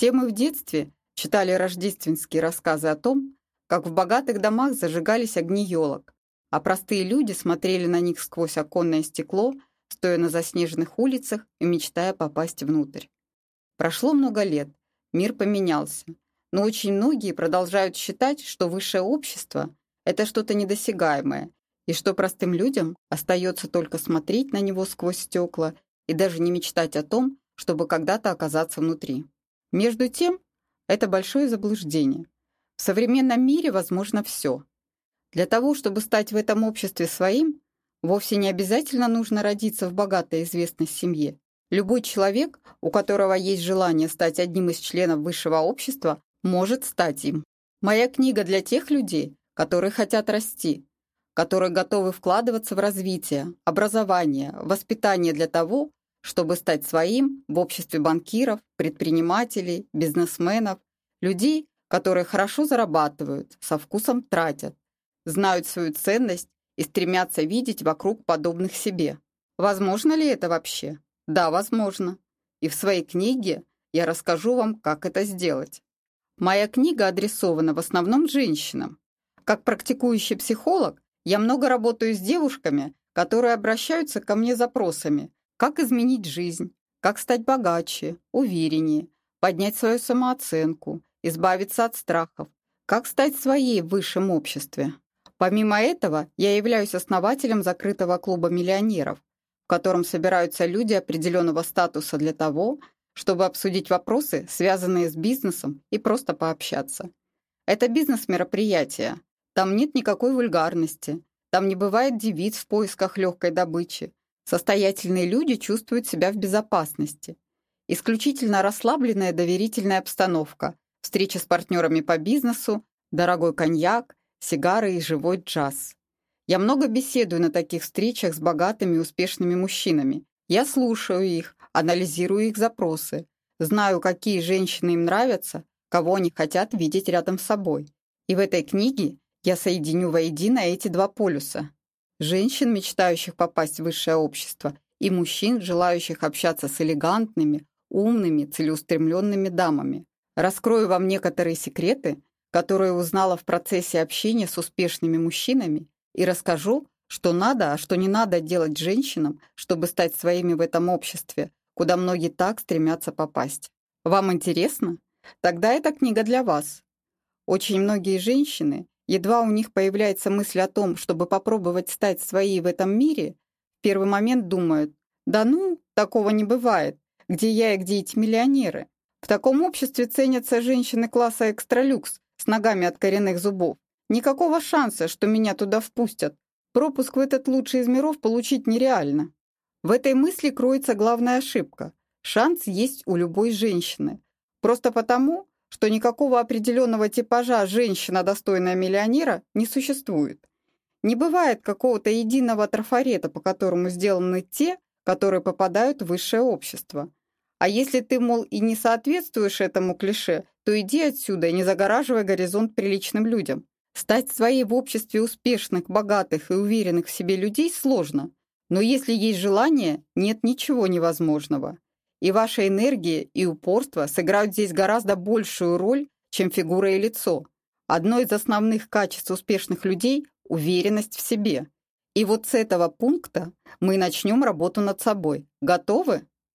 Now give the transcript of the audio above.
Все мы в детстве читали рождественские рассказы о том, как в богатых домах зажигались огни елок, а простые люди смотрели на них сквозь оконное стекло, стоя на заснеженных улицах и мечтая попасть внутрь. Прошло много лет, мир поменялся, но очень многие продолжают считать, что высшее общество — это что-то недосягаемое, и что простым людям остается только смотреть на него сквозь стекла и даже не мечтать о том, чтобы когда-то оказаться внутри. Между тем, это большое заблуждение. В современном мире возможно все. Для того, чтобы стать в этом обществе своим, вовсе не обязательно нужно родиться в богатой известной семье. Любой человек, у которого есть желание стать одним из членов высшего общества, может стать им. Моя книга для тех людей, которые хотят расти, которые готовы вкладываться в развитие, образование, воспитание для того, чтобы стать своим в обществе банкиров, предпринимателей, бизнесменов, людей, которые хорошо зарабатывают, со вкусом тратят, знают свою ценность и стремятся видеть вокруг подобных себе. Возможно ли это вообще? Да, возможно. И в своей книге я расскажу вам, как это сделать. Моя книга адресована в основном женщинам. Как практикующий психолог, я много работаю с девушками, которые обращаются ко мне запросами, как изменить жизнь, как стать богаче, увереннее, поднять свою самооценку, избавиться от страхов, как стать своей в высшем обществе. Помимо этого, я являюсь основателем закрытого клуба миллионеров, в котором собираются люди определенного статуса для того, чтобы обсудить вопросы, связанные с бизнесом, и просто пообщаться. Это бизнес-мероприятие. Там нет никакой вульгарности. Там не бывает девиц в поисках легкой добычи. Состоятельные люди чувствуют себя в безопасности. Исключительно расслабленная доверительная обстановка, встреча с партнерами по бизнесу, дорогой коньяк, сигары и живой джаз. Я много беседую на таких встречах с богатыми и успешными мужчинами. Я слушаю их, анализирую их запросы, знаю, какие женщины им нравятся, кого они хотят видеть рядом с собой. И в этой книге я соединю воедино эти два полюса. Женщин, мечтающих попасть в высшее общество, и мужчин, желающих общаться с элегантными, умными, целеустремленными дамами. Раскрою вам некоторые секреты, которые узнала в процессе общения с успешными мужчинами, и расскажу, что надо, а что не надо делать женщинам, чтобы стать своими в этом обществе, куда многие так стремятся попасть. Вам интересно? Тогда эта книга для вас. Очень многие женщины, едва у них появляется мысль о том, чтобы попробовать стать своей в этом мире, в первый момент думают, да ну, такого не бывает, где я и где эти миллионеры. В таком обществе ценятся женщины класса экстралюкс с ногами от коренных зубов. Никакого шанса, что меня туда впустят. Пропуск в этот лучший из миров получить нереально. В этой мысли кроется главная ошибка. Шанс есть у любой женщины. Просто потому, что никакого определенного типажа «женщина, достойная миллионера» не существует. Не бывает какого-то единого трафарета, по которому сделаны те, которые попадают в высшее общество. А если ты, мол, и не соответствуешь этому клише, то иди отсюда и не загораживай горизонт приличным людям. Стать своей в обществе успешных, богатых и уверенных в себе людей сложно. Но если есть желание, нет ничего невозможного. И ваша энергия и упорство сыграют здесь гораздо большую роль, чем фигура и лицо. Одно из основных качеств успешных людей – уверенность в себе. И вот с этого пункта мы начнем работу над собой. Готовы?